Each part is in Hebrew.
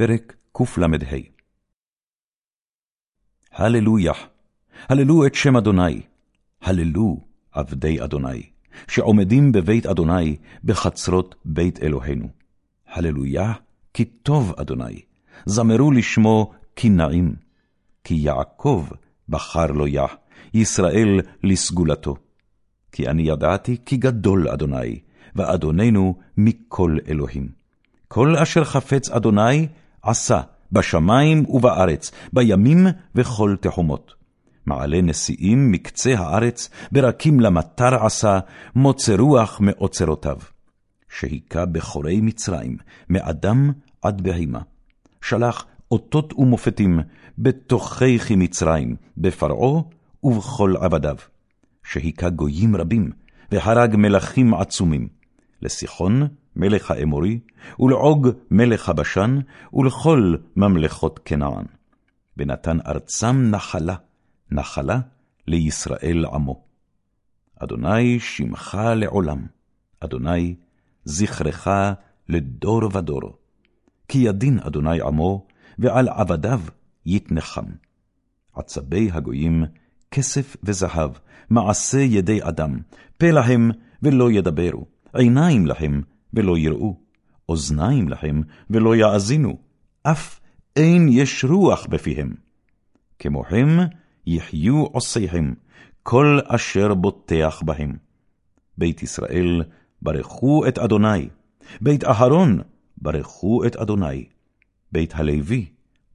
פרק קל"ה הללויה, הללו את שם אדוני, הללו עבדי אדוני, שעומדים בבית אדוני, בחצרות בית אלוהינו. הללויה, כי טוב אדוני, זמרו לשמו כי נעים. כי יעקב בחר לו יה, ישראל לסגולתו. כי אני ידעתי כי גדול אדוני, ואדוננו מכל אלוהים. כל אשר חפץ אדוני עשה, בשמים ובארץ, בימים וכל תחומות. מעלה נשיאים מקצה הארץ, ברקים למטר עשה, מוצא רוח מאוצרותיו. שהיכה בכורי מצרים, מאדם עד בהמה. שלח אותות ומופתים בתוככי מצרים, בפרעה ובכל עבדיו. שהיכה גויים רבים, והרג מלכים עצומים. לסיחון, מלך האמורי, ולעוג מלך הבשן, ולכל ממלכות כנען. ונתן ארצם נחלה, נחלה לישראל עמו. אדוני שמך לעולם, אדוני זכרך לדור ודור. כי ידין אדוני עמו, ועל עבדיו יתנחם. עצבי הגויים, כסף וזהב, מעשה ידי אדם, פה להם ולא ידברו, עיניים להם ולא יראו, אוזניים להם ולא יאזינו, אף אין יש רוח בפיהם. כמוהם יחיו עושיהם, כל אשר בוטח בהם. בית ישראל, ברכו את אדוני, בית אהרון, ברכו את אדוני, בית הלוי,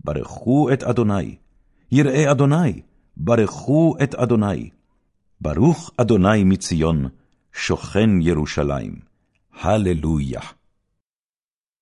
ברכו את אדוני, יראי אדוני, ברכו את אדוני. ברוך אדוני מציון, שוכן ירושלים. הללויה.